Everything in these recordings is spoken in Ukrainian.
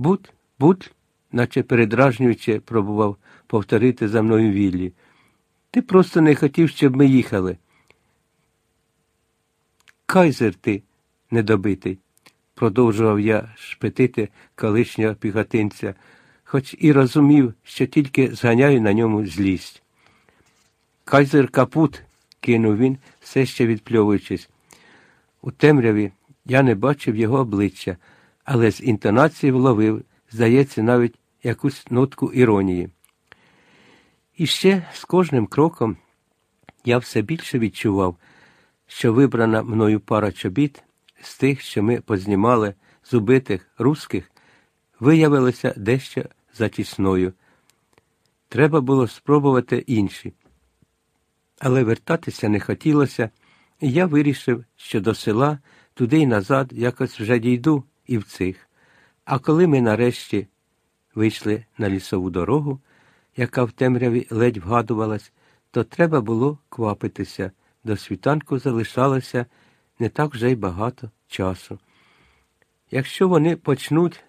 Будь, будь, наче передражнюючи, пробував повторити за мною Віллі. Ти просто не хотів, щоб ми їхали. Кайзер ти недобитий, продовжував я шпитити колишнього піхотинця, хоч і розумів, що тільки зганяю на ньому злість. Кайзер капут, кинув він, все ще відпльовуючись. У темряві я не бачив його обличчя, але з інтонації вловив, здається, навіть якусь нотку іронії. І ще з кожним кроком я все більше відчував, що вибрана мною пара чобіт з тих, що ми познімали з убитих русських, виявилася дещо затісною. Треба було спробувати інші. Але вертатися не хотілося, і я вирішив, що до села туди й назад якось вже дійду і в цих. А коли ми нарешті вийшли на лісову дорогу, яка в темряві ледь вгадувалась, то треба було квапитися. До світанку залишалося не так вже й багато часу. Якщо вони почнуть,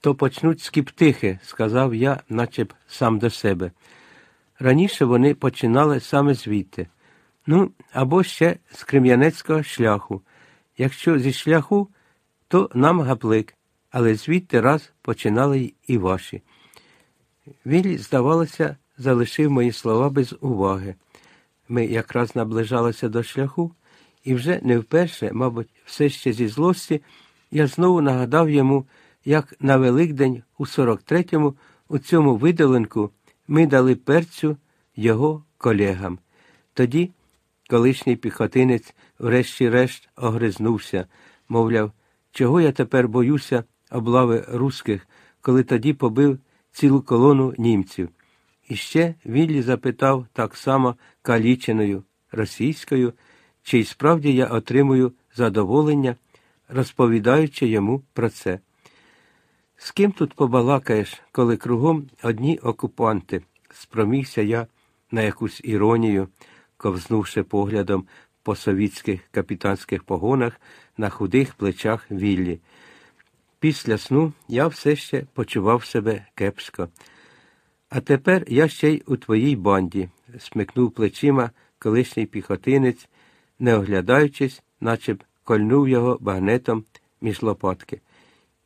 то почнуть з кіптихи, сказав я, наче б сам до себе. Раніше вони починали саме звідти. Ну, або ще з крем'янецького шляху. Якщо зі шляху, то нам гаплик, але звідти раз починали і ваші. Віллі, здавалося, залишив мої слова без уваги. Ми якраз наближалися до шляху, і вже не вперше, мабуть, все ще зі злості, я знову нагадав йому, як на Великдень у 43-му у цьому видаленку ми дали перцю його колегам. Тоді колишній піхотинець, врешті-решт, огризнувся, мовляв, чого я тепер боюся облави руських, коли тоді побив цілу колону німців. І ще Віллі запитав так само каліченою російською, чи й справді я отримую задоволення, розповідаючи йому про це. З ким тут побалакаєш, коли кругом одні окупанти? спромігся я на якусь іронію, ковзнувши поглядом по совітських капітанських погонах на худих плечах Віллі. Після сну я все ще почував себе кепсько. А тепер я ще й у твоїй банді, смикнув плечима колишній піхотинець, не оглядаючись, наче б кольнув його багнетом між лопатки.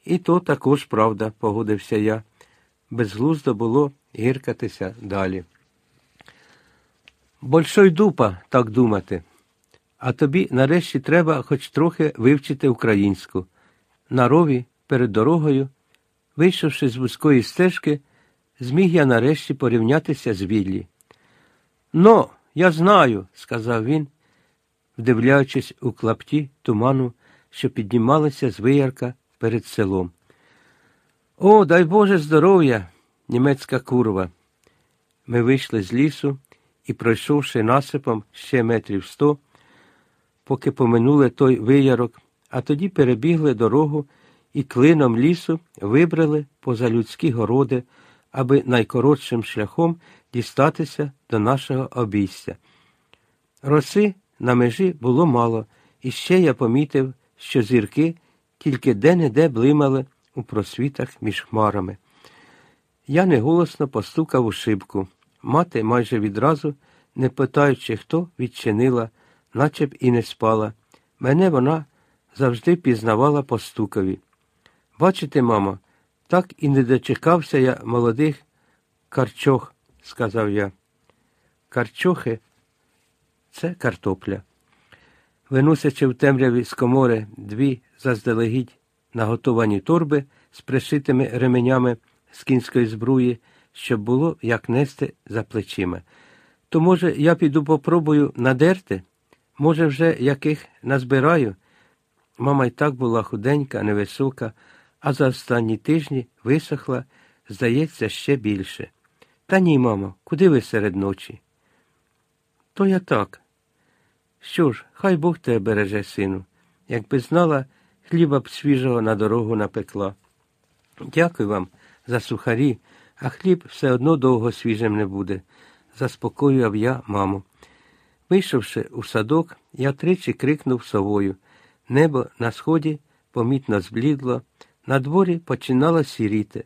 І то також правда, погодився я. Безглуздо було гіркатися далі. Большой дупа, так думати. А тобі нарешті треба хоч трохи вивчити українську. На рові перед дорогою, вийшовши з вузької стежки, зміг я нарешті порівнятися з Віллі. Но, я знаю, сказав він, вдивляючись у клапті туману, що піднімалися з виярка перед селом. О, дай Боже здоров'я, німецька курва. Ми вийшли з лісу і, пройшовши насипом ще метрів сто, поки поминули той виярок, а тоді перебігли дорогу і клином лісу вибрали позалюдські городи, аби найкоротшим шляхом дістатися до нашого обійстя. Роси на межі було мало, і ще я помітив, що зірки тільки де-не-де блимали у просвітах між хмарами. Я неголосно постукав у шибку. Мати майже відразу, не питаючи, хто відчинила, наче б і не спала. Мене вона завжди пізнавала по стукові. Бачите, мамо, так і не дочекався я молодих карчох, сказав я. Карчохи це картопля. Виносячи в темряві з комори дві заздалегідь наготовані торби з пришитими ременями з кінської збруї, щоб було як нести за плечима. То, може, я піду попробую надерти? Може, вже яких назбираю? Мама й так була худенька, невисока, а за останні тижні висохла, здається, ще більше. Та ні, мамо, куди ви серед ночі? То я так. Що ж, хай Бог тебе береже, сину. Якби знала, хліба б свіжого на дорогу напекла. Дякую вам за сухарі, а хліб все одно довго свіжим не буде, заспокоював я маму. Вийшовши у садок, я тричі крикнув совою. Небо на сході помітно зблідло, На дворі починало сіріти.